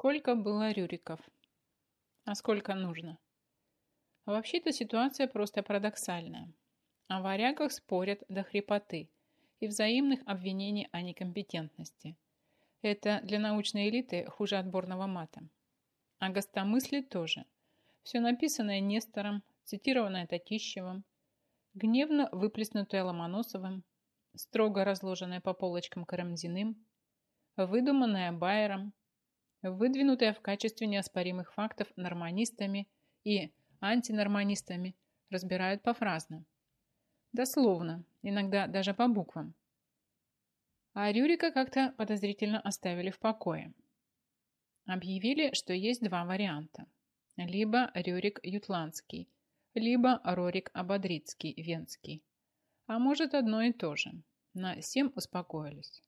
Сколько было Рюриков? А сколько нужно? Вообще-то ситуация просто парадоксальная. О варягах спорят до хрипоты и взаимных обвинений о некомпетентности. Это для научной элиты хуже отборного мата. А гостомысли тоже. Все написанное Нестором, цитированное Татищевым, гневно выплеснутое Ломоносовым, строго разложенное по полочкам Карамзиным, выдуманное Байером, выдвинутое в качестве неоспоримых фактов норманистами и антинорманистами, разбирают пофразно. Дословно, иногда даже по буквам. А Рюрика как-то подозрительно оставили в покое. Объявили, что есть два варианта. Либо Рюрик Ютландский, либо Рорик Ободрицкий, Венский. А может одно и то же. На всем успокоились.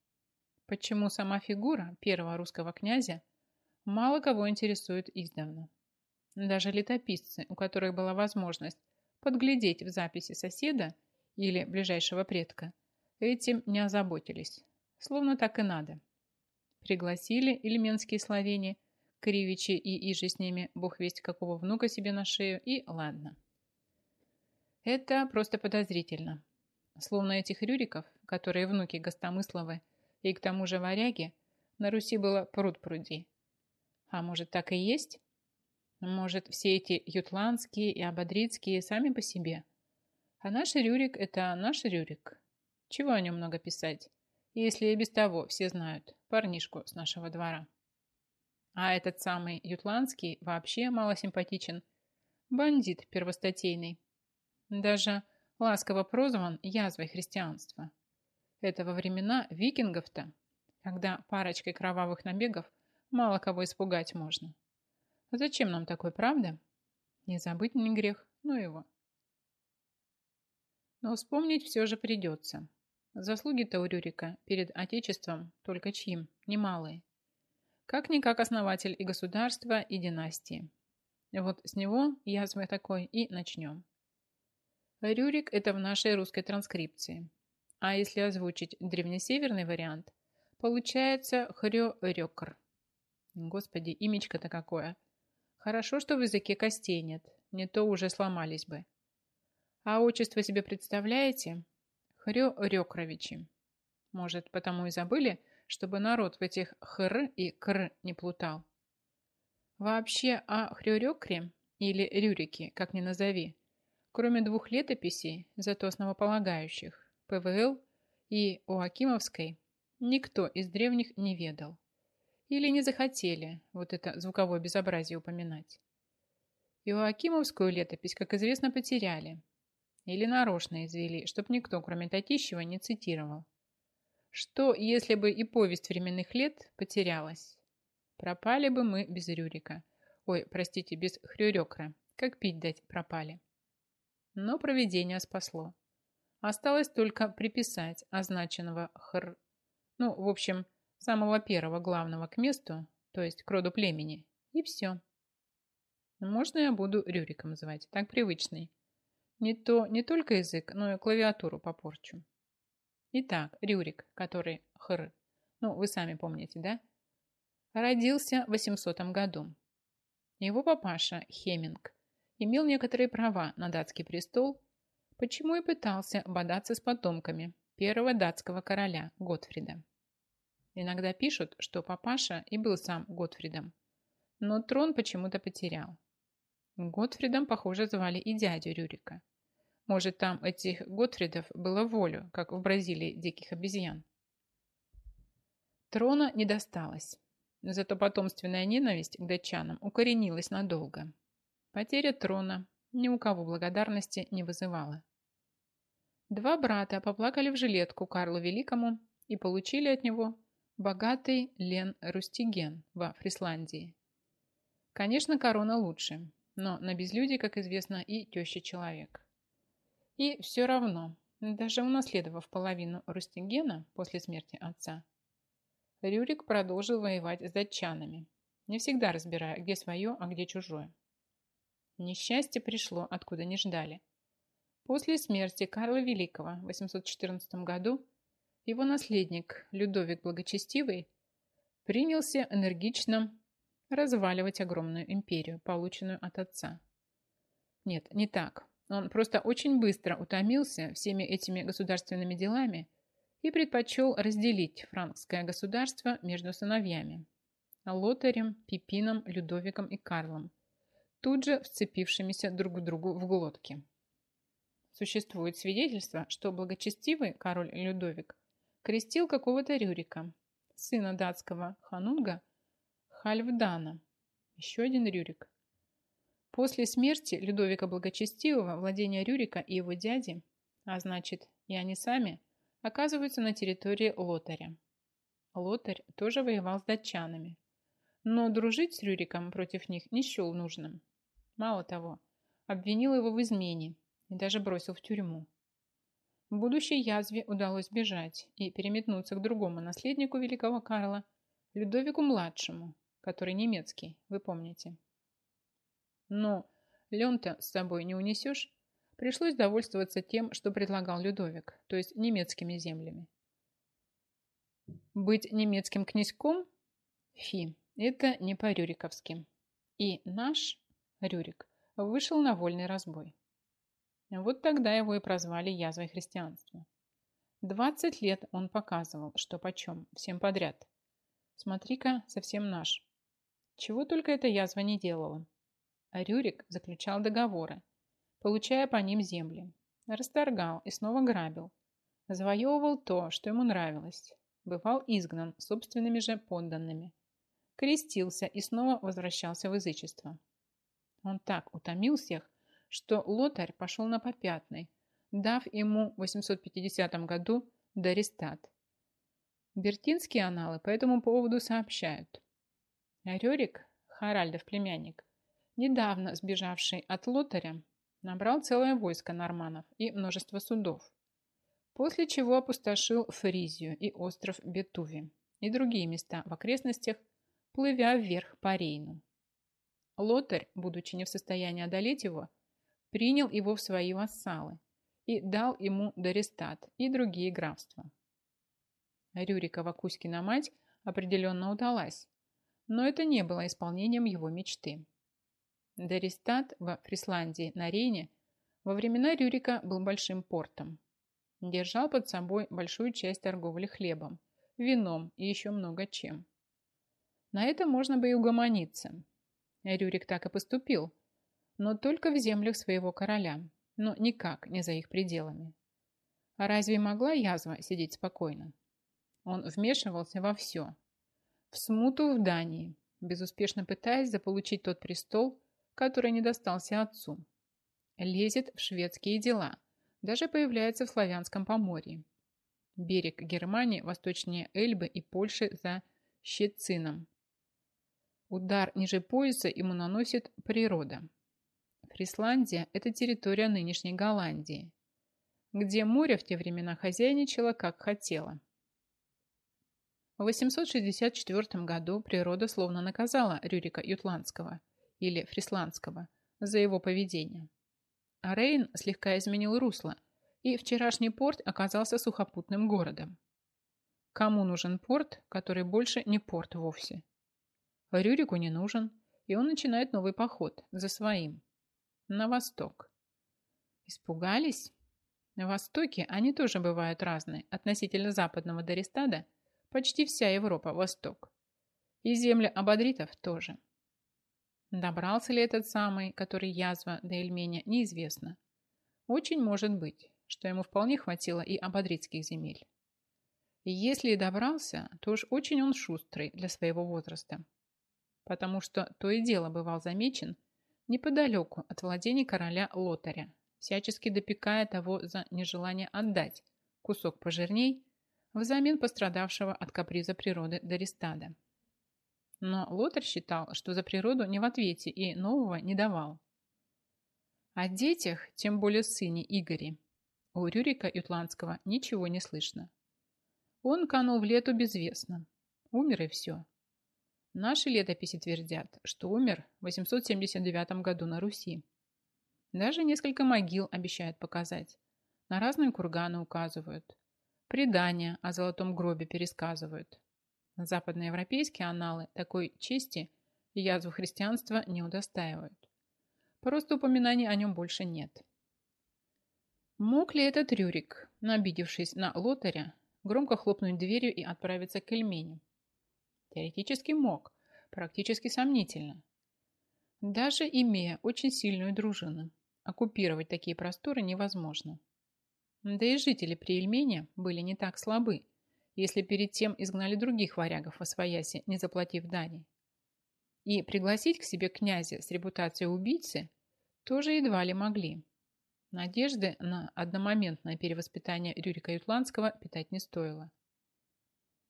Почему сама фигура первого русского князя мало кого интересует издавна. Даже летописцы, у которых была возможность подглядеть в записи соседа или ближайшего предка, этим не озаботились. Словно так и надо. Пригласили ильменские словени, Кривичи и Иже с ними, бог весть какого внука себе на шею, и ладно. Это просто подозрительно. Словно этих рюриков, которые внуки Гостомысловы и к тому же варяги, на Руси было пруд-пруди. А может, так и есть? Может, все эти ютландские и ободрицкие сами по себе? А наш Рюрик – это наш Рюрик. Чего о нем много писать, если и без того все знают парнишку с нашего двора? А этот самый ютландский вообще мало симпатичен. Бандит первостатейный. Даже ласково прозван язвой христианства. Это во времена викингов-то, когда парочкой кровавых набегов мало кого испугать можно. Зачем нам такой, правда? Не забыть не грех, ну его. Но вспомнить все же придется. Заслуги-то у Рюрика перед Отечеством только чьим, немалые. Как-никак основатель и государства, и династии. Вот с него язвы такой и начнем. Рюрик – это в нашей русской транскрипции. А если озвучить древнесеверный вариант, получается хрё-рёкр. Господи, имечко-то какое. Хорошо, что в языке костей нет, не то уже сломались бы. А отчество себе представляете? Хрё-рёкровичи. Может, потому и забыли, чтобы народ в этих хр и кр не плутал. Вообще о хрё-рёкре или рюрике, как ни назови, кроме двух летописей, зато основополагающих, ПВЛ и Уакимовской, никто из древних не ведал. Или не захотели вот это звуковое безобразие упоминать. Иоакимовскую летопись, как известно, потеряли. Или нарочно извели, чтоб никто, кроме Татищева, не цитировал. Что, если бы и повесть временных лет потерялась? Пропали бы мы без Рюрика. Ой, простите, без Хрюрекра. Как пить дать пропали. Но проведение спасло. Осталось только приписать означенного хр. Ну, в общем, самого первого главного к месту, то есть к роду племени, и все. Можно я буду Рюриком звать, так привычный. Не то не только язык, но и клавиатуру попорчу. Итак, Рюрик, который хр, ну, вы сами помните, да? Родился в 800 году. Его папаша, Хеминг, имел некоторые права на датский престол, почему и пытался бодаться с потомками первого датского короля Готфрида. Иногда пишут, что папаша и был сам Готфридом, но трон почему-то потерял. Готфридом, похоже, звали и дядю Рюрика. Может, там этих Готфридов было волю, как в Бразилии диких обезьян. Трона не досталось. Зато потомственная ненависть к датчанам укоренилась надолго. Потеря трона ни у кого благодарности не вызывала. Два брата поплакали в жилетку Карлу Великому и получили от него богатый Лен Рустиген во Фрисландии. Конечно, корона лучше, но на безлюдие, как известно, и теща человек. И все равно, даже унаследовав половину Рустигена после смерти отца, Рюрик продолжил воевать с датчанами, не всегда разбирая, где свое, а где чужое. Несчастье пришло, откуда не ждали. После смерти Карла Великого в 814 году его наследник Людовик Благочестивый принялся энергично разваливать огромную империю, полученную от отца. Нет, не так. Он просто очень быстро утомился всеми этими государственными делами и предпочел разделить франкское государство между сыновьями – Лотарем, Пипином, Людовиком и Карлом, тут же вцепившимися друг в другу в глотки. Существует свидетельство, что благочестивый король Людовик крестил какого-то Рюрика, сына датского ханунга Хальфдана, еще один Рюрик. После смерти Людовика Благочестивого владения Рюрика и его дяди, а значит и они сами, оказываются на территории Лотаря. Лотарь тоже воевал с датчанами, но дружить с Рюриком против них не счел нужным. Мало того, обвинил его в измене и даже бросил в тюрьму. Будущей язве удалось бежать и переметнуться к другому наследнику великого Карла, Людовику-младшему, который немецкий, вы помните. Но лен-то с собой не унесешь, пришлось довольствоваться тем, что предлагал Людовик, то есть немецкими землями. Быть немецким князьком? Фи, это не по-рюриковски. И наш Рюрик вышел на вольный разбой. Вот тогда его и прозвали язвой христианства. 20 лет он показывал, что почем, всем подряд. Смотри-ка, совсем наш. Чего только эта язва не делала. А Рюрик заключал договоры, получая по ним земли. Расторгал и снова грабил. Завоевывал то, что ему нравилось. Бывал изгнан собственными же подданными. Крестился и снова возвращался в язычество. Он так утомил всех, что Лотарь пошел на попятный, дав ему в 850 году Даристат. Бертинские аналы по этому поводу сообщают. Рерик, Харальдов племянник, недавно сбежавший от Лотаря, набрал целое войско норманов и множество судов, после чего опустошил Фризию и остров Бетуви и другие места в окрестностях, плывя вверх по Рейну. Лотарь, будучи не в состоянии одолеть его, принял его в свои вассалы и дал ему Дорестат и другие графства. Рюрикова Кузькина мать определенно удалась, но это не было исполнением его мечты. Дорестат во Фрисландии на Рейне во времена Рюрика был большим портом. Держал под собой большую часть торговли хлебом, вином и еще много чем. На это можно бы и угомониться. Рюрик так и поступил, но только в землях своего короля, но никак не за их пределами. А разве могла язва сидеть спокойно? Он вмешивался во все. В смуту в Дании, безуспешно пытаясь заполучить тот престол, который не достался отцу. Лезет в шведские дела, даже появляется в Славянском поморье. Берег Германии восточнее Эльбы и Польши за Щецином. Удар ниже пояса ему наносит природа. Фрисландия – это территория нынешней Голландии, где море в те времена хозяйничало как хотело. В 864 году природа словно наказала Рюрика Ютландского или Фрисландского за его поведение. А Рейн слегка изменил русло, и вчерашний порт оказался сухопутным городом. Кому нужен порт, который больше не порт вовсе? Рюрику не нужен, и он начинает новый поход за своим на восток. Испугались? На востоке они тоже бывают разные. Относительно западного Дористада почти вся Европа – восток. И земля абадритов тоже. Добрался ли этот самый, который язва до Эльменя, неизвестно. Очень может быть, что ему вполне хватило и абадритских земель. И если и добрался, то уж очень он шустрый для своего возраста. Потому что то и дело бывал замечен – неподалеку от владений короля Лотаря, всячески допекая того за нежелание отдать кусок пожирней взамен пострадавшего от каприза природы Дористада. Но Лотарь считал, что за природу не в ответе и нового не давал. О детях, тем более сыне Игоре, у Рюрика Ютландского ничего не слышно. Он канул в лету безвестно. Умер и все. Наши летописи твердят, что умер в 879 году на Руси. Даже несколько могил обещают показать. На разные курганы указывают. Предания о золотом гробе пересказывают. Западноевропейские аналы такой чести Язву христианства не удостаивают. Просто упоминаний о нем больше нет. Мог ли этот Рюрик, обидевшись на лотаря, громко хлопнуть дверью и отправиться к Эльмене? Теоретически мог, практически сомнительно. Даже имея очень сильную дружину, оккупировать такие просторы невозможно. Да и жители при Эльмене были не так слабы, если перед тем изгнали других варягов во свояси, не заплатив дани. И пригласить к себе князя с репутацией убийцы тоже едва ли могли. Надежды на одномоментное перевоспитание Рюрика Ютландского питать не стоило.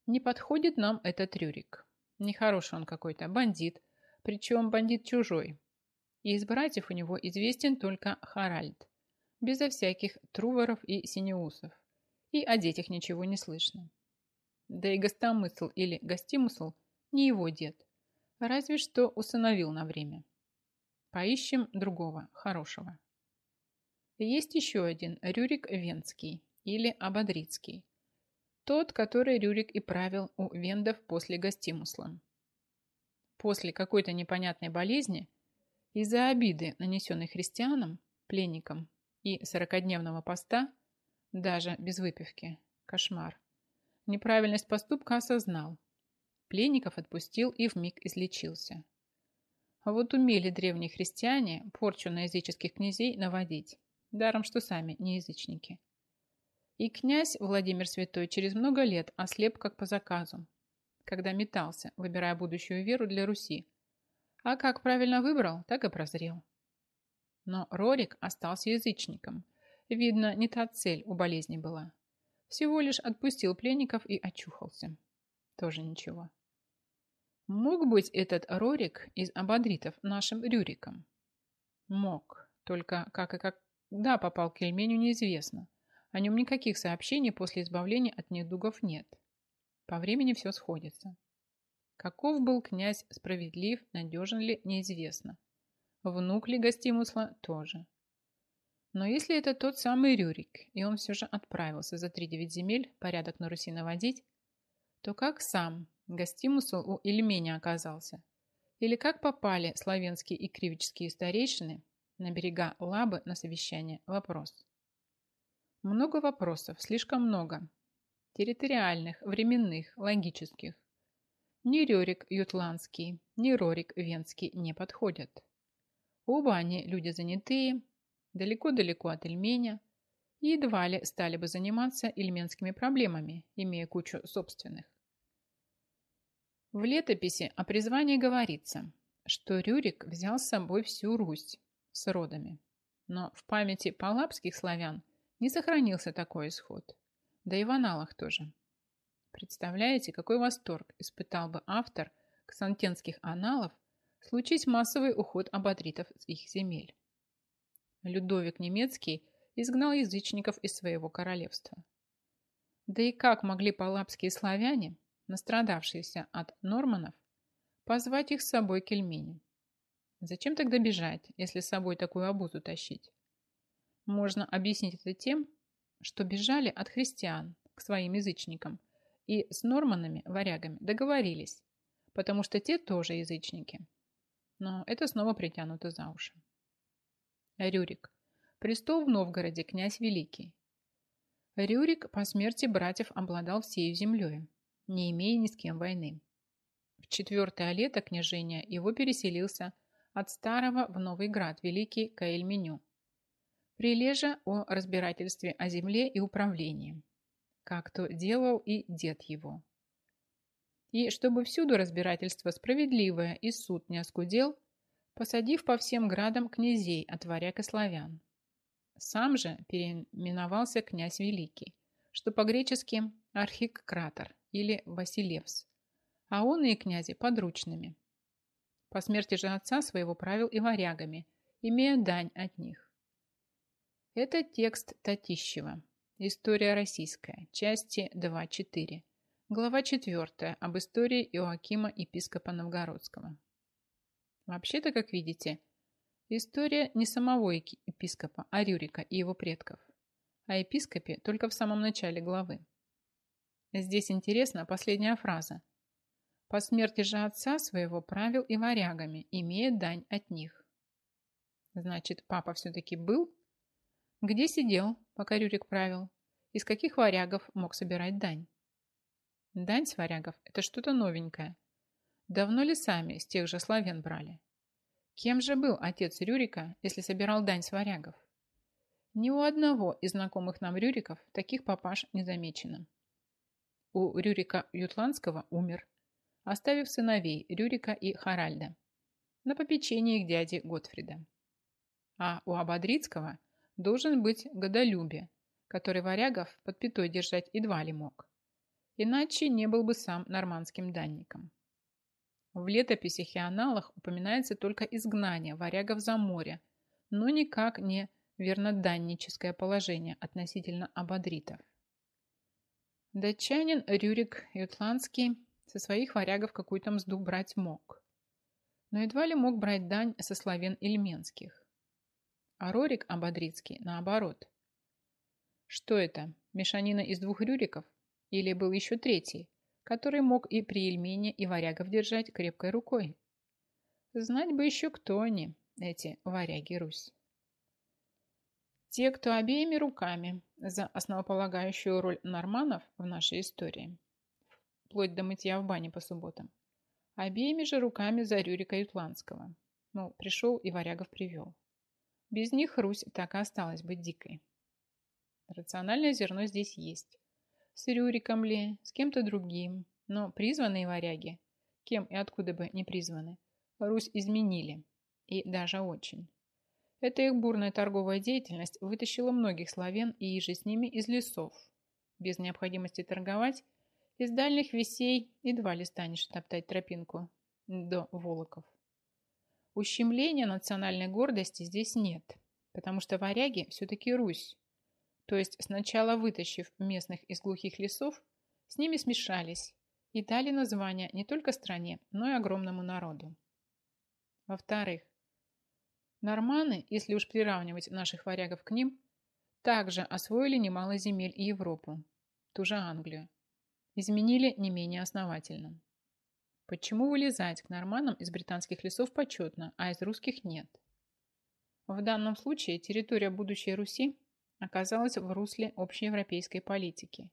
Не подходит нам этот Рюрик. Нехороший он какой-то, бандит, причем бандит чужой. И из братьев у него известен только Харальд, безо всяких труворов и синеусов. И о детях ничего не слышно. Да и гостомысл или гостимысл не его дед, разве что усыновил на время. Поищем другого, хорошего. Есть еще один Рюрик Венский или Ободрицкий. Тот, который Рюрик и правил у вендов после гостимусла. После какой-то непонятной болезни из-за обиды, нанесенной христианам, пленникам и сорокодневного поста, даже без выпивки, кошмар, неправильность поступка осознал. Пленников отпустил и вмиг излечился. А вот умели древние христиане порчу на языческих князей наводить, даром что сами не язычники. И князь Владимир Святой через много лет ослеп как по заказу, когда метался, выбирая будущую веру для Руси. А как правильно выбрал, так и прозрел. Но Рорик остался язычником. Видно, не та цель у болезни была. Всего лишь отпустил пленников и очухался. Тоже ничего. Мог быть этот Рорик из Абадритов нашим Рюриком? Мог. Только как и когда попал к Кельменю, неизвестно. О нем никаких сообщений после избавления от недугов нет. По времени все сходится. Каков был князь справедлив, надежен ли, неизвестно. Внук ли гостимусла тоже. Но если это тот самый Рюрик, и он все же отправился за три девять земель порядок на Руси наводить, то как сам гостимусл у Ильменя оказался? Или как попали славянские и кривические старейшины на берега Лабы на совещание? Вопрос. Много вопросов, слишком много. Территориальных, временных, логических. Ни Рерик Ютландский, ни Рорик Венский не подходят. Оба они люди занятые, далеко-далеко от Ильменя, и едва ли стали бы заниматься ильменскими проблемами, имея кучу собственных. В летописи о призвании говорится, что Рюрик взял с собой всю Русь с родами. Но в памяти палапских славян не сохранился такой исход. Да и в аналах тоже. Представляете, какой восторг испытал бы автор ксантенских аналов, случись массовый уход абадритов с их земель. Людовик Немецкий изгнал язычников из своего королевства. Да и как могли палапские славяне, настрадавшиеся от норманов, позвать их с собой к Эльмине? Зачем тогда бежать, если с собой такую обузу тащить? Можно объяснить это тем, что бежали от христиан к своим язычникам и с норманами, варягами, договорились, потому что те тоже язычники. Но это снова притянуто за уши. Рюрик. Престол в Новгороде, князь Великий. Рюрик по смерти братьев обладал всей землей, не имея ни с кем войны. В четвертое лето княжения его переселился от старого в Новый Град Великий Каэльменю. Прилежа о разбирательстве о земле и управлении, как то делал и дед его. И чтобы всюду разбирательство справедливое и суд не оскудел, посадив по всем градам князей от варяг и славян. Сам же переименовался князь Великий, что по-гречески архикратор или Василевс, а он и князи подручными. По смерти же отца своего правил и варягами, имея дань от них. Это текст Татищева. История российская. Части 2-4. Глава 4. Об истории Иоакима епископа Новгородского. Вообще-то, как видите, история не самого епископа, а Рюрика и его предков. О епископе только в самом начале главы. Здесь интересна последняя фраза. По смерти же отца своего правил и варягами, имея дань от них. Значит, папа все-таки был? Где сидел, пока Рюрик правил? Из каких варягов мог собирать дань? Дань с варягов – это что-то новенькое. Давно ли сами с тех же славян брали? Кем же был отец Рюрика, если собирал дань с варягов? Ни у одного из знакомых нам Рюриков таких папаш не замечено. У Рюрика Ютландского умер, оставив сыновей Рюрика и Харальда на попечении их дяди Готфрида. А у Абадрицкого должен быть Годолюбе, который варягов под пятой держать едва ли мог. Иначе не был бы сам нормандским данником. В летописях и аналах упоминается только изгнание варягов за море, но никак не верноданническое положение относительно абадритов. Датчанин Рюрик Ютландский со своих варягов какую-то мзду брать мог, но едва ли мог брать дань со славян ильменских. А Рорик Абадрицкий наоборот. Что это, мешанина из двух Рюриков? Или был еще третий, который мог и при Ельмине, и варягов держать крепкой рукой? Знать бы еще, кто они, эти варяги Русь. Те, кто обеими руками за основополагающую роль норманов в нашей истории, вплоть до мытья в бане по субботам, обеими же руками за Рюрика Ютландского. Ну, пришел и варягов привел. Без них Русь так и осталась быть дикой. Рациональное зерно здесь есть. С Рюриком ли, с кем-то другим, но призванные варяги, кем и откуда бы не призваны, Русь изменили, и даже очень. Эта их бурная торговая деятельность вытащила многих славян и же с ними из лесов. Без необходимости торговать, из дальних весей едва ли станешь топтать тропинку до Волоков. Ущемления национальной гордости здесь нет, потому что варяги все-таки Русь, то есть сначала вытащив местных из глухих лесов, с ними смешались и дали название не только стране, но и огромному народу. Во-вторых, норманы, если уж приравнивать наших варягов к ним, также освоили немало земель и Европу, ту же Англию, изменили не менее основательно. Почему вылезать к норманам из британских лесов почетно, а из русских нет? В данном случае территория будущей Руси оказалась в русле общеевропейской политики.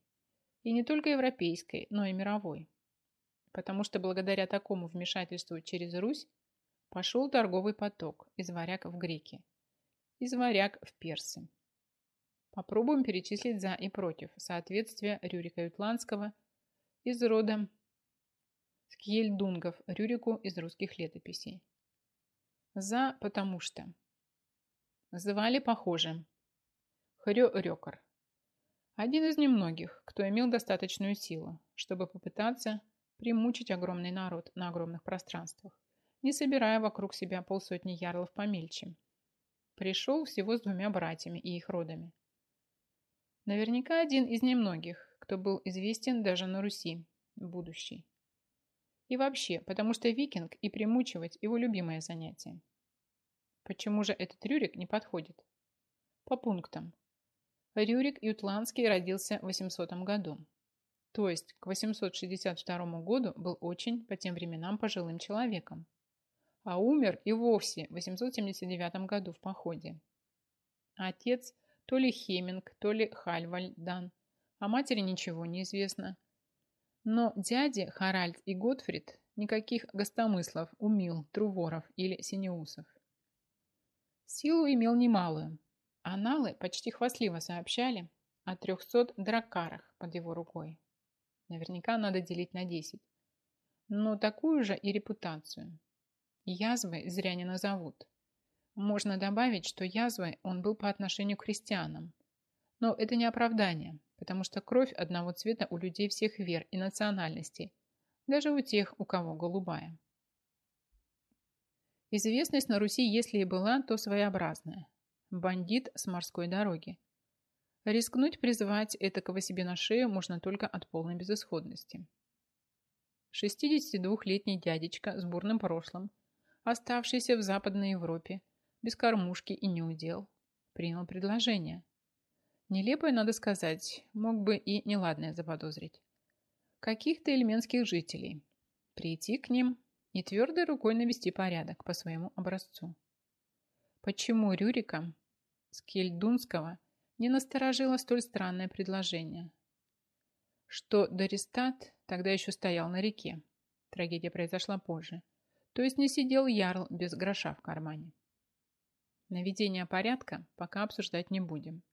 И не только европейской, но и мировой. Потому что благодаря такому вмешательству через Русь пошел торговый поток из варяг в греки, из варяг в персы. Попробуем перечислить за и против соответствия Рюрика Ютландского из рода Скьельдунгов Рюрику из русских летописей. За потому что. Звали похоже Хрё Рёкар. Один из немногих, кто имел достаточную силу, чтобы попытаться примучить огромный народ на огромных пространствах, не собирая вокруг себя полсотни ярлов помельче. Пришел всего с двумя братьями и их родами. Наверняка один из немногих, кто был известен даже на Руси, будущий. И вообще, потому что викинг и примучивать его любимое занятие. Почему же этот Рюрик не подходит? По пунктам. Рюрик Ютландский родился в 800 году. То есть к 862 году был очень по тем временам пожилым человеком. А умер и вовсе в 879 году в походе. Отец то ли Хеминг, то ли Хальвальдан. О матери ничего не известно. Но дяди Харальд и Готфрид никаких гостомыслов, умил, труворов или синеусов. Силу имел немалую, Аналы почти хвастливо сообщали о 300 дракарах под его рукой. Наверняка надо делить на 10. Но такую же и репутацию. Язвы зря не назовут. Можно добавить, что язвой он был по отношению к христианам. Но это не оправдание, потому что кровь одного цвета у людей всех вер и национальностей, даже у тех, у кого голубая. Известность на Руси, если и была, то своеобразная. Бандит с морской дороги. Рискнуть призвать этакого себе на шею можно только от полной безысходности. 62-летний дядечка с бурным прошлым, оставшийся в Западной Европе, без кормушки и неудел, принял предложение. Нелепое, надо сказать, мог бы и неладное заподозрить. Каких-то эльменских жителей, прийти к ним и твердой рукой навести порядок по своему образцу. Почему Рюрика Скельдунского не насторожило столь странное предложение? Что Дористат тогда еще стоял на реке. Трагедия произошла позже. То есть не сидел Ярл без гроша в кармане. Наведение порядка пока обсуждать не будем.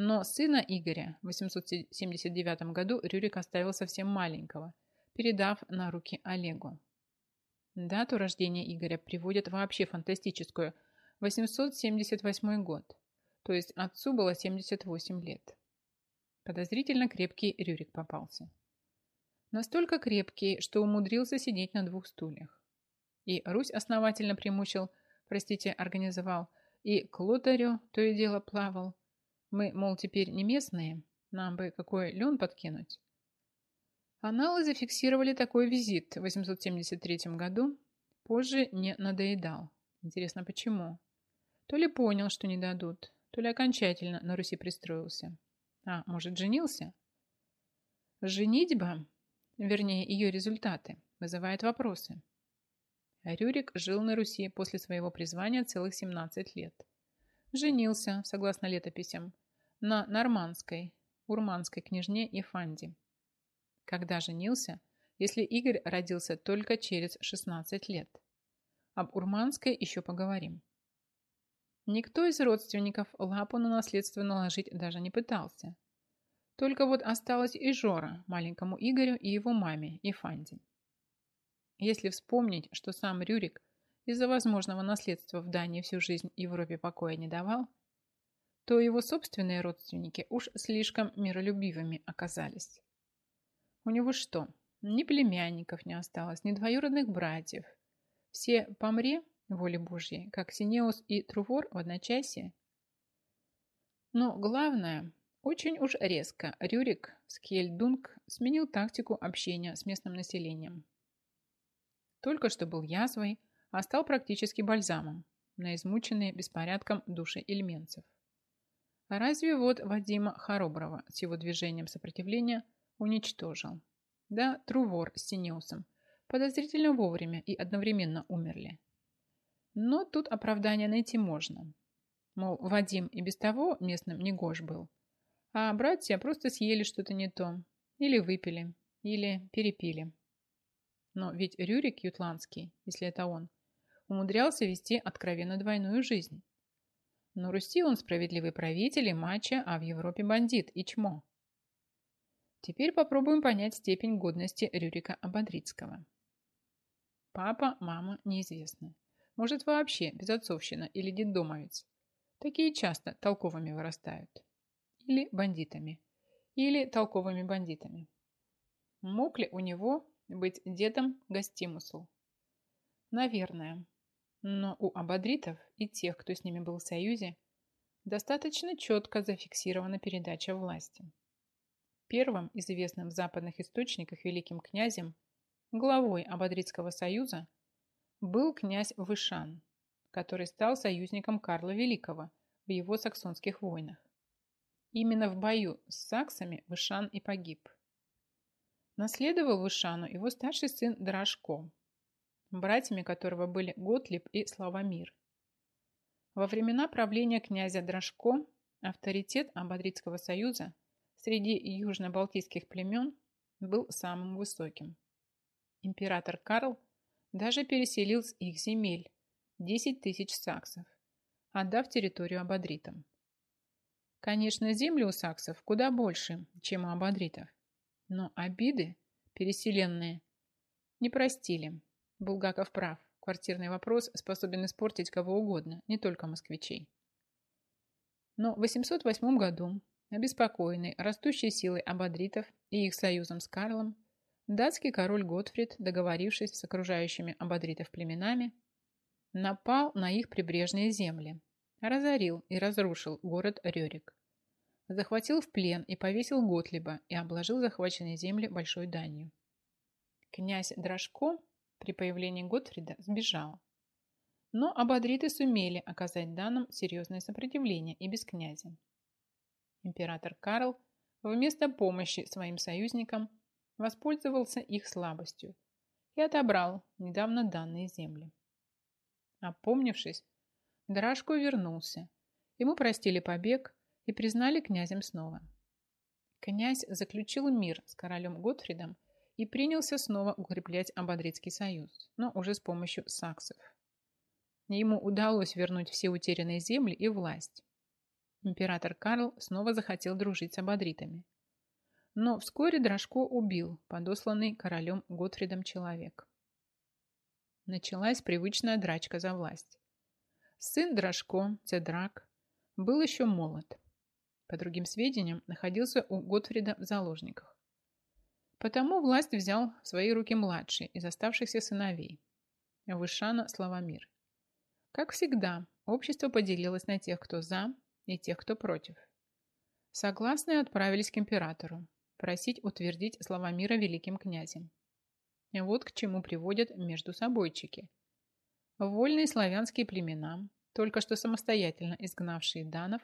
Но сына Игоря в 879 году Рюрик оставил совсем маленького, передав на руки Олегу. Дату рождения Игоря приводят вообще фантастическую – 878 год, то есть отцу было 78 лет. Подозрительно крепкий Рюрик попался. Настолько крепкий, что умудрился сидеть на двух стульях. И Русь основательно примучил, простите, организовал, и к лотарю то и дело плавал, мы, мол, теперь не местные, нам бы какой лен подкинуть. Аналы зафиксировали такой визит в 873 году, позже не надоедал. Интересно, почему? То ли понял, что не дадут, то ли окончательно на Руси пристроился. А, может, женился? Женитьба, вернее, ее результаты, вызывает вопросы. Рюрик жил на Руси после своего призвания целых 17 лет. Женился, согласно летописям, на нормандской, урманской княжне Ефанди. Когда женился, если Игорь родился только через 16 лет? Об урманской еще поговорим. Никто из родственников лапу на наследство наложить даже не пытался. Только вот осталась и Жора, маленькому Игорю и его маме, Ефанди. Если вспомнить, что сам Рюрик из-за возможного наследства в Дании всю жизнь Европе покоя не давал, то его собственные родственники уж слишком миролюбивыми оказались. У него что, ни племянников не осталось, ни двоюродных братьев. Все помре, воли Божьей, как Синеус и Трувор в одночасье. Но главное, очень уж резко Рюрик Скельдунг сменил тактику общения с местным населением. Только что был язвой, а стал практически бальзамом на измученные беспорядком души ильменцев. А разве вот Вадима Хороброва с его движением сопротивления уничтожил? Да, Трувор с Синеусом подозрительно вовремя и одновременно умерли. Но тут оправдание найти можно. Мол, Вадим и без того местным не негож был, а братья просто съели что-то не то, или выпили, или перепили. Но ведь Рюрик Ютландский, если это он, умудрялся вести откровенно двойную жизнь. На Руси он справедливый правитель и мача, а в Европе бандит и чмо. Теперь попробуем понять степень годности Рюрика Абадрицкого. Папа, мама неизвестны. Может вообще безотцовщина или детдомовец. Такие часто толковыми вырастают. Или бандитами. Или толковыми бандитами. Мог ли у него быть дедом Гастимусу? Наверное. Но у абадритов и тех, кто с ними был в союзе, достаточно четко зафиксирована передача власти. Первым известным в западных источниках великим князем, главой Абадритского союза, был князь Вышан, который стал союзником Карла Великого в его саксонских войнах. Именно в бою с саксами Вышан и погиб. Наследовал Вышану его старший сын Драшко, братьями которого были Готлиб и Славомир. Во времена правления князя Дрожко авторитет Абадридского союза среди южно-балтийских племен был самым высоким. Император Карл даже переселил с их земель 10 тысяч саксов, отдав территорию абадритам. Конечно, земли у саксов куда больше, чем у абадритов, но обиды переселенные не простили Булгаков прав. Квартирный вопрос способен испортить кого угодно, не только москвичей. Но в 808 году, обеспокоенный растущей силой абадритов и их союзом с Карлом, датский король Готфрид, договорившись с окружающими абадритов племенами, напал на их прибрежные земли, разорил и разрушил город Рерик, захватил в плен и повесил Готлиба и обложил захваченные земли большой данью. Князь Дрожко при появлении Готфрида сбежал. Но абадриты сумели оказать данным серьезное сопротивление и без князя. Император Карл вместо помощи своим союзникам воспользовался их слабостью и отобрал недавно данные земли. Опомнившись, Драшко вернулся. Ему простили побег и признали князем снова. Князь заключил мир с королем Готфридом и принялся снова укреплять Абадридский союз, но уже с помощью саксов. Ему удалось вернуть все утерянные земли и власть. Император Карл снова захотел дружить с абадритами. Но вскоре Дрожко убил подосланный королем Готфридом человек. Началась привычная драчка за власть. Сын Дрожко, Цедрак, был еще молод. По другим сведениям, находился у Готфрида в заложниках. Потому власть взял в свои руки младший из оставшихся сыновей – Вышана Славомир. Как всегда, общество поделилось на тех, кто за, и тех, кто против. Согласные отправились к императору, просить утвердить Славомира великим князем. Вот к чему приводят между собойчики. Вольные славянские племена, только что самостоятельно изгнавшие данов,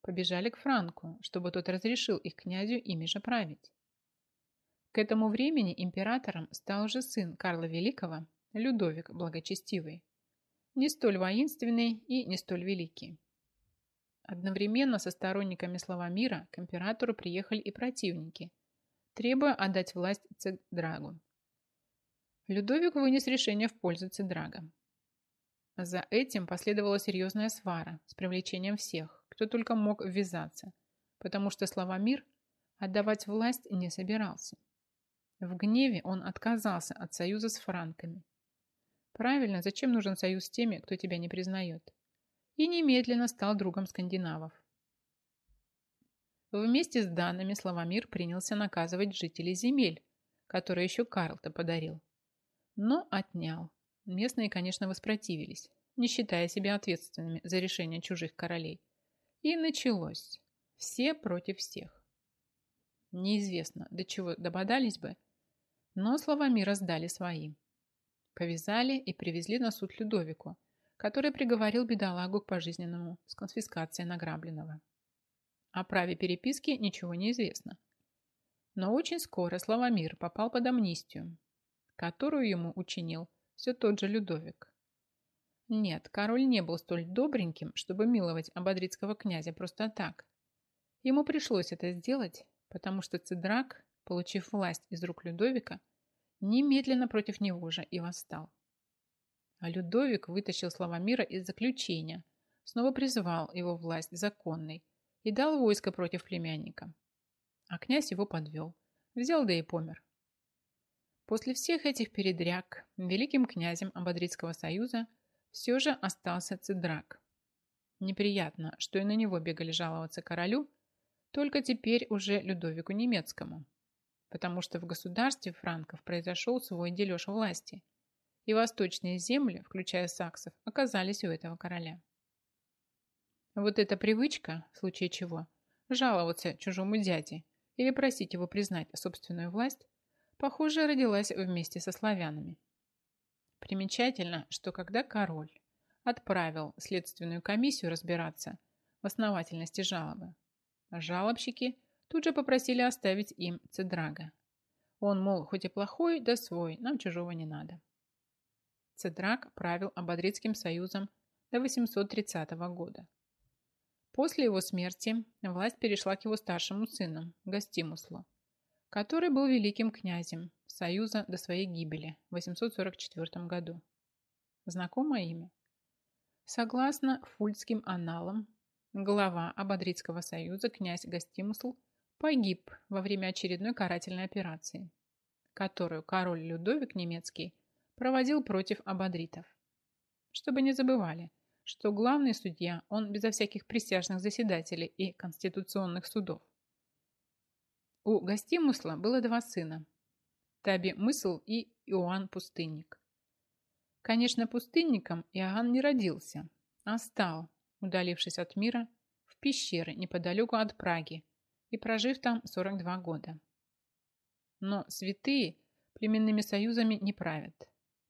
побежали к Франку, чтобы тот разрешил их князю ими же править. К этому времени императором стал уже сын Карла Великого, Людовик Благочестивый, не столь воинственный и не столь великий. Одновременно со сторонниками Славомира к императору приехали и противники, требуя отдать власть Цедрагу. Людовик вынес решение в пользу Цедрага. За этим последовала серьезная свара с привлечением всех, кто только мог ввязаться, потому что Славомир отдавать власть не собирался. В гневе он отказался от союза с франками – Правильно, зачем нужен союз с теми, кто тебя не признает? И немедленно стал другом скандинавов. Вместе с данными Славомир принялся наказывать жителей земель, которые еще Карл-то подарил. Но отнял. Местные, конечно, воспротивились, не считая себя ответственными за решение чужих королей. И началось. Все против всех. Неизвестно, до чего дободались бы, но Славомира сдали своим. Повязали и привезли на суд Людовику, который приговорил бедолагу к пожизненному с конфискацией награбленного. О праве переписки ничего не известно. Но очень скоро Славомир попал под амнистию, которую ему учинил все тот же Людовик. Нет, король не был столь добреньким, чтобы миловать ободрицкого князя просто так. Ему пришлось это сделать, потому что Цедрак, получив власть из рук Людовика, немедленно против него же и восстал. А Людовик вытащил Славомира из заключения, снова призвал его власть законной и дал войско против племянника. А князь его подвел, взял да и помер. После всех этих передряг великим князем Абадридского союза все же остался Цедрак. Неприятно, что и на него бегали жаловаться королю, только теперь уже Людовику Немецкому потому что в государстве франков произошел свой дележ власти, и восточные земли, включая саксов, оказались у этого короля. Вот эта привычка, в случае чего, жаловаться чужому дяде или просить его признать собственную власть, похоже, родилась вместе со славянами. Примечательно, что когда король отправил следственную комиссию разбираться в основательности жалобы, жалобщики тут же попросили оставить им Цедрага. Он, мол, хоть и плохой, да свой, нам чужого не надо. Цедраг правил Абадридским союзом до 830 года. После его смерти власть перешла к его старшему сыну, Гастимуслу, который был великим князем союза до своей гибели в 844 году. Знакомое имя? Согласно фульдским аналам, глава Абадридского союза князь Гастимусл погиб во время очередной карательной операции, которую король Людовик немецкий проводил против абадритов. Чтобы не забывали, что главный судья он безо всяких присяжных заседателей и конституционных судов. У Гостимусла было два сына – Таби Мысл и Иоанн Пустынник. Конечно, пустынником Иоанн не родился, а стал, удалившись от мира, в пещеры неподалеку от Праги, и прожив там 42 года. Но святые племенными союзами не правят.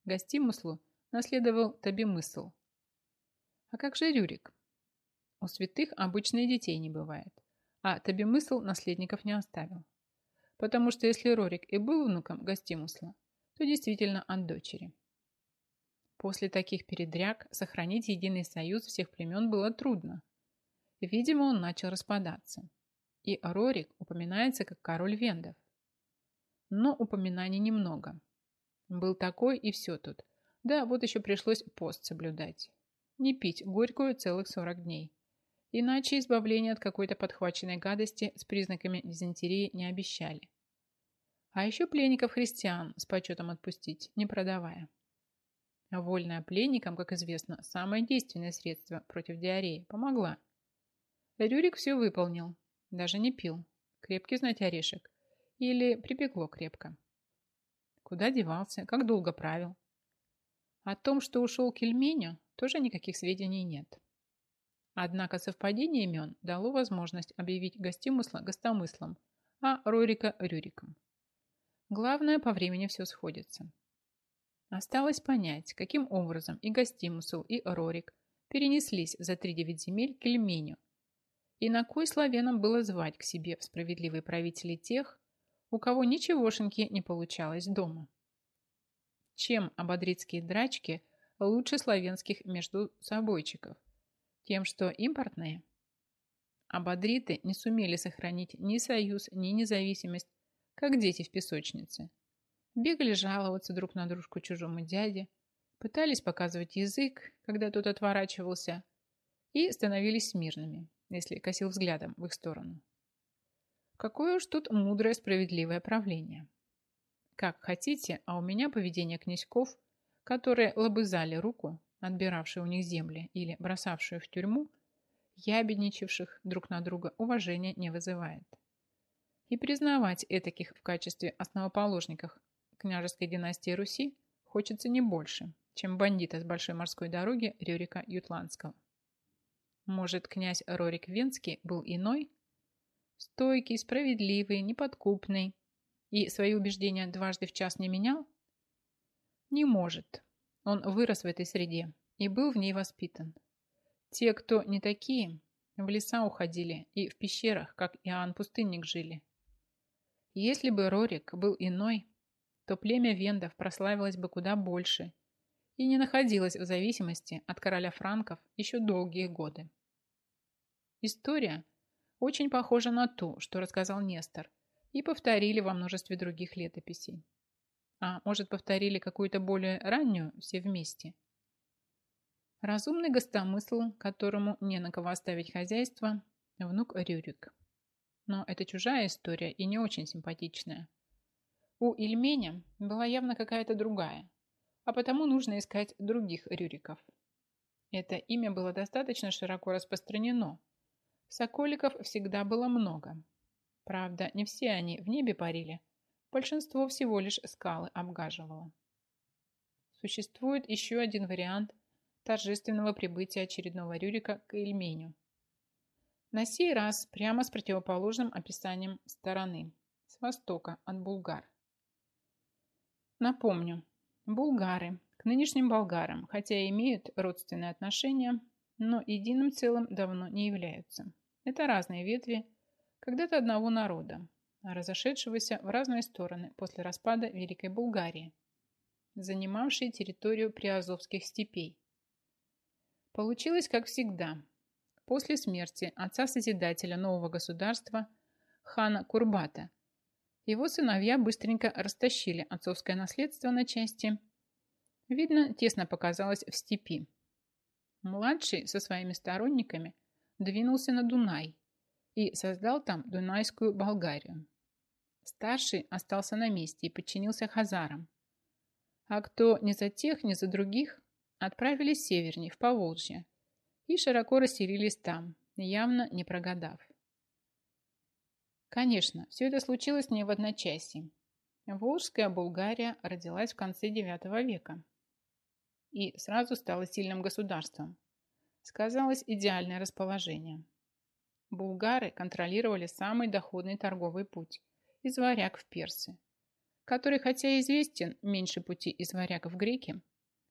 Гостимыслу наследовал Табимысл. А как же Рюрик? У святых обычно и детей не бывает, а Табимысл наследников не оставил. Потому что если Рорик и был внуком Гостимусла, то действительно от дочери. После таких передряг сохранить единый союз всех племен было трудно. Видимо, он начал распадаться. И Рорик упоминается как король вендов. Но упоминаний немного. Был такой и все тут. Да, вот еще пришлось пост соблюдать. Не пить горькую целых 40 дней. Иначе избавление от какой-то подхваченной гадости с признаками дизентерии не обещали. А еще пленников христиан с почетом отпустить, не продавая. Вольная пленникам, как известно, самое действенное средство против диареи, помогла. Рюрик все выполнил, даже не пил. Крепкий знать орешек. Или припекло крепко. Куда девался, как долго правил. О том, что ушел к Ельменю, тоже никаких сведений нет. Однако совпадение имен дало возможность объявить гостимысла гостомыслом, а Рорика – Рюриком. Главное, по времени все сходится. Осталось понять, каким образом и Гостимусл, и Рорик перенеслись за три девять земель к Эльменю, и на кой славянам было звать к себе в справедливые правители тех, у кого ничегошеньки не получалось дома. Чем ободрицкие драчки лучше славянских между собойчиков? Тем, что импортные? Ободриты не сумели сохранить ни союз, ни независимость, как дети в песочнице – Бегали жаловаться друг на дружку чужому дяде, пытались показывать язык, когда тот отворачивался, и становились смирными, если косил взглядом в их сторону. Какое уж тут мудрое справедливое правление. Как хотите, а у меня поведение князьков, которые лобызали руку, отбиравшие у них земли или бросавшие в тюрьму, ябедничавших друг на друга, уважения не вызывает. И признавать этаких в качестве основоположников княжеской династии Руси хочется не больше, чем бандита с большой морской дороги Рюрика Ютландского. Может, князь Рорик Венский был иной? Стойкий, справедливый, неподкупный и свои убеждения дважды в час не менял? Не может. Он вырос в этой среде и был в ней воспитан. Те, кто не такие, в леса уходили и в пещерах, как Иоанн Пустынник, жили. Если бы Рорик был иной, то племя вендов прославилось бы куда больше и не находилось в зависимости от короля франков еще долгие годы. История очень похожа на ту, что рассказал Нестор, и повторили во множестве других летописей. А может, повторили какую-то более раннюю все вместе? Разумный гостомысл, которому не на кого оставить хозяйство, внук Рюрик. Но это чужая история и не очень симпатичная. У Ильменя была явно какая-то другая, а потому нужно искать других Рюриков. Это имя было достаточно широко распространено. Соколиков всегда было много. Правда, не все они в небе парили. Большинство всего лишь скалы обгаживало. Существует еще один вариант торжественного прибытия очередного Рюрика к Ильменю. На сей раз прямо с противоположным описанием стороны, с востока от Булгар. Напомню, булгары к нынешним болгарам, хотя и имеют родственные отношения, но единым целым давно не являются. Это разные ветви когда-то одного народа, разошедшегося в разные стороны после распада Великой Булгарии, занимавшей территорию приазовских степей. Получилось, как всегда. После смерти отца-созидателя нового государства, хана Курбата, его сыновья быстренько растащили отцовское наследство на части. Видно, тесно показалось в степи. Младший со своими сторонниками двинулся на Дунай и создал там Дунайскую Болгарию. Старший остался на месте и подчинился хазарам. А кто ни за тех, ни за других, отправились севернее, в Поволжье, и широко расселились там, явно не прогадав. Конечно, все это случилось не в одночасье. Волжская Булгария родилась в конце IX века и сразу стала сильным государством. Сказалось идеальное расположение. Булгары контролировали самый доходный торговый путь – из варяг в Персы, который, хотя известен меньше пути из варяг в греки,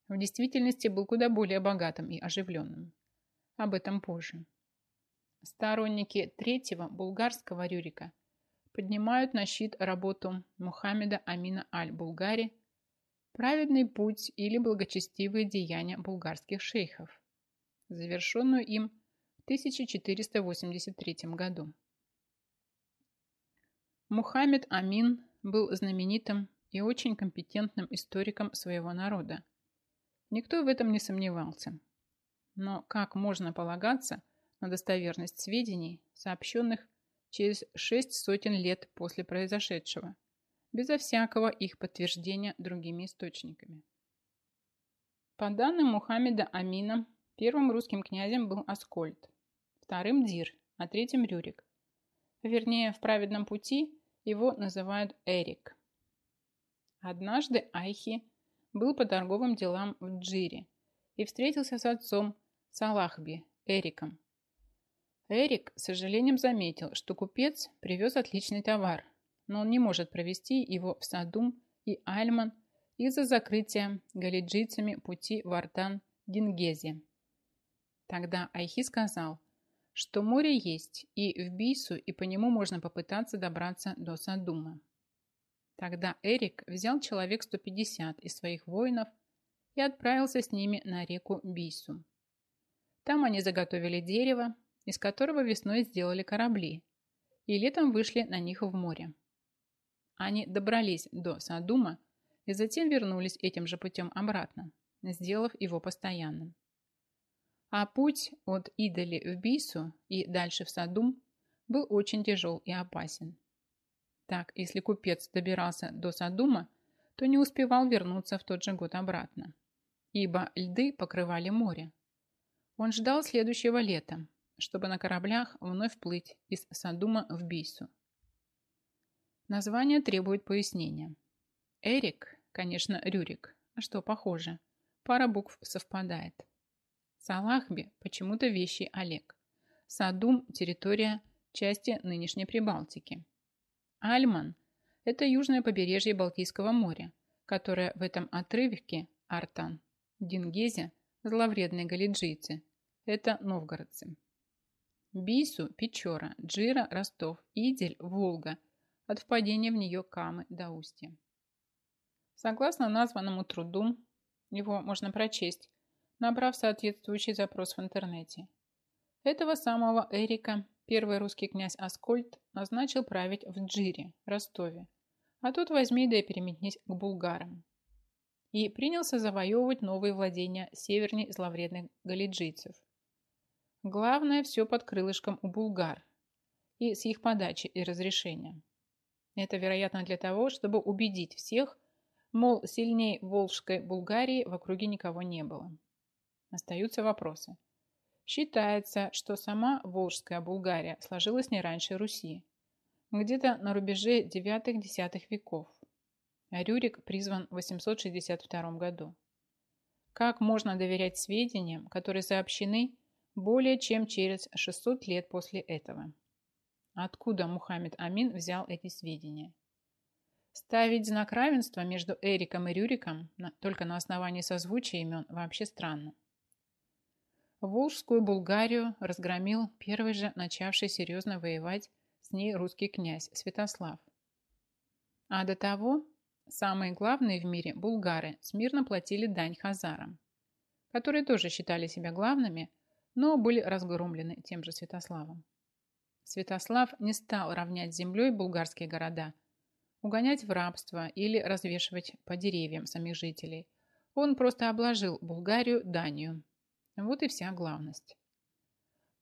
в действительности был куда более богатым и оживленным. Об этом позже. Сторонники третьего булгарского Рюрика поднимают на щит работу Мухаммеда Амина Аль-Булгари, праведный путь или благочестивые деяния булгарских шейхов, завершенную им в 1483 году. Мухаммед Амин был знаменитым и очень компетентным историком своего народа. Никто в этом не сомневался. Но как можно полагаться на достоверность сведений, сообщенных через шесть сотен лет после произошедшего, безо всякого их подтверждения другими источниками? По данным Мухаммеда Амина, первым русским князем был Аскольд, вторым Дир, а третьим Рюрик. Вернее, в праведном пути его называют Эрик. Однажды Айхи был по торговым делам в Джире и встретился с отцом Салахби, Эриком. Эрик с сожалением заметил, что купец привез отличный товар, но он не может провести его в Садум и Альман из-за закрытия галиджийцами пути в Артан-Дингезе. Тогда Айхи сказал, что море есть и в Бису, и по нему можно попытаться добраться до Садума. Тогда Эрик взял человек 150 из своих воинов и отправился с ними на реку Бису. Там они заготовили дерево, из которого весной сделали корабли, и летом вышли на них в море. Они добрались до Садума и затем вернулись этим же путем обратно, сделав его постоянным. А путь от Идали в Бису и дальше в Садум был очень тяжел и опасен. Так, если купец добирался до Садума, то не успевал вернуться в тот же год обратно, ибо льды покрывали море. Он ждал следующего лета, чтобы на кораблях вновь плыть из Садума в Бису. Название требует пояснения. Эрик, конечно, Рюрик, а что похоже, пара букв совпадает. Салахби почему-то вещий Олег. Садум – территория части нынешней Прибалтики. Альман – это южное побережье Балтийского моря, которое в этом отрывке Артан, Дингезе – зловредные галиджийцы, это новгородцы. Бису – Печора, Джира – Ростов, Идель – Волга, от впадения в нее Камы до устья. Согласно названному труду, его можно прочесть, набрав соответствующий запрос в интернете. Этого самого Эрика первый русский князь Аскольд назначил править в Джире, Ростове, а тут возьми да и переметнись к булгарам. И принялся завоевывать новые владения северней зловредных галиджийцев. Главное все под крылышком у булгар и с их подачи и разрешения. Это, вероятно, для того, чтобы убедить всех, мол, сильней Волжской Булгарии в округе никого не было. Остаются вопросы. Считается, что сама Волжская Булгария сложилась не раньше Руси, где-то на рубеже 9-10 веков, а Рюрик призван в 862 году. Как можно доверять сведениям, которые сообщены более чем через 600 лет после этого? Откуда Мухаммед Амин взял эти сведения? Ставить знак равенства между Эриком и Рюриком только на основании созвучия имен вообще странно. Волжскую Булгарию разгромил первый же начавший серьезно воевать с ней русский князь Святослав. А до того самые главные в мире булгары смирно платили дань хазарам, которые тоже считали себя главными, но были разгромлены тем же Святославом. Святослав не стал равнять землей булгарские города, угонять в рабство или развешивать по деревьям самих жителей. Он просто обложил Булгарию данью, вот и вся главность.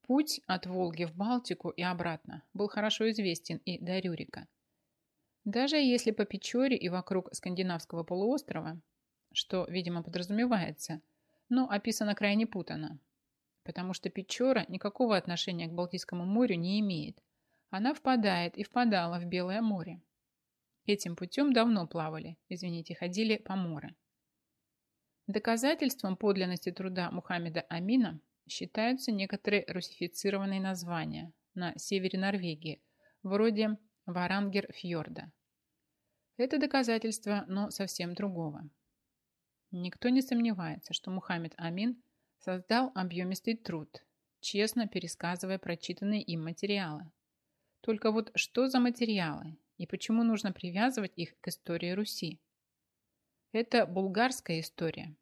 Путь от Волги в Балтику и обратно был хорошо известен и до Рюрика. Даже если по Печоре и вокруг скандинавского полуострова, что, видимо, подразумевается, но описано крайне путано, потому что Печора никакого отношения к Балтийскому морю не имеет. Она впадает и впадала в Белое море. Этим путем давно плавали, извините, ходили по морю. Доказательством подлинности труда Мухаммеда Амина считаются некоторые русифицированные названия на севере Норвегии, вроде Варангер-фьорда. Это доказательство, но совсем другого. Никто не сомневается, что Мухаммед Амин создал объемистый труд, честно пересказывая прочитанные им материалы. Только вот что за материалы и почему нужно привязывать их к истории Руси? Это булгарская история.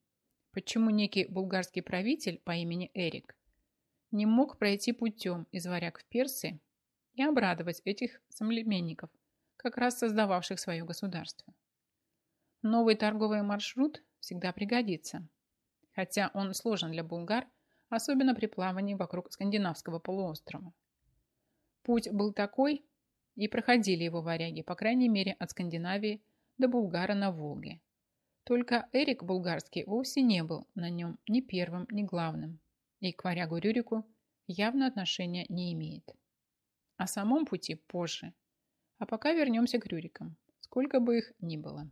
Почему некий булгарский правитель по имени Эрик не мог пройти путем из варяг в Персы и обрадовать этих соплеменников, как раз создававших свое государство. Новый торговый маршрут всегда пригодится, хотя он сложен для булгар, особенно при плавании вокруг скандинавского полуострова. Путь был такой, и проходили его варяги, по крайней мере, от Скандинавии до Булгара на Волге. Только Эрик Булгарский вовсе не был на нем ни первым, ни главным, и к варягу Рюрику явно отношения не имеет. О самом пути позже. А пока вернемся к Рюрикам, сколько бы их ни было.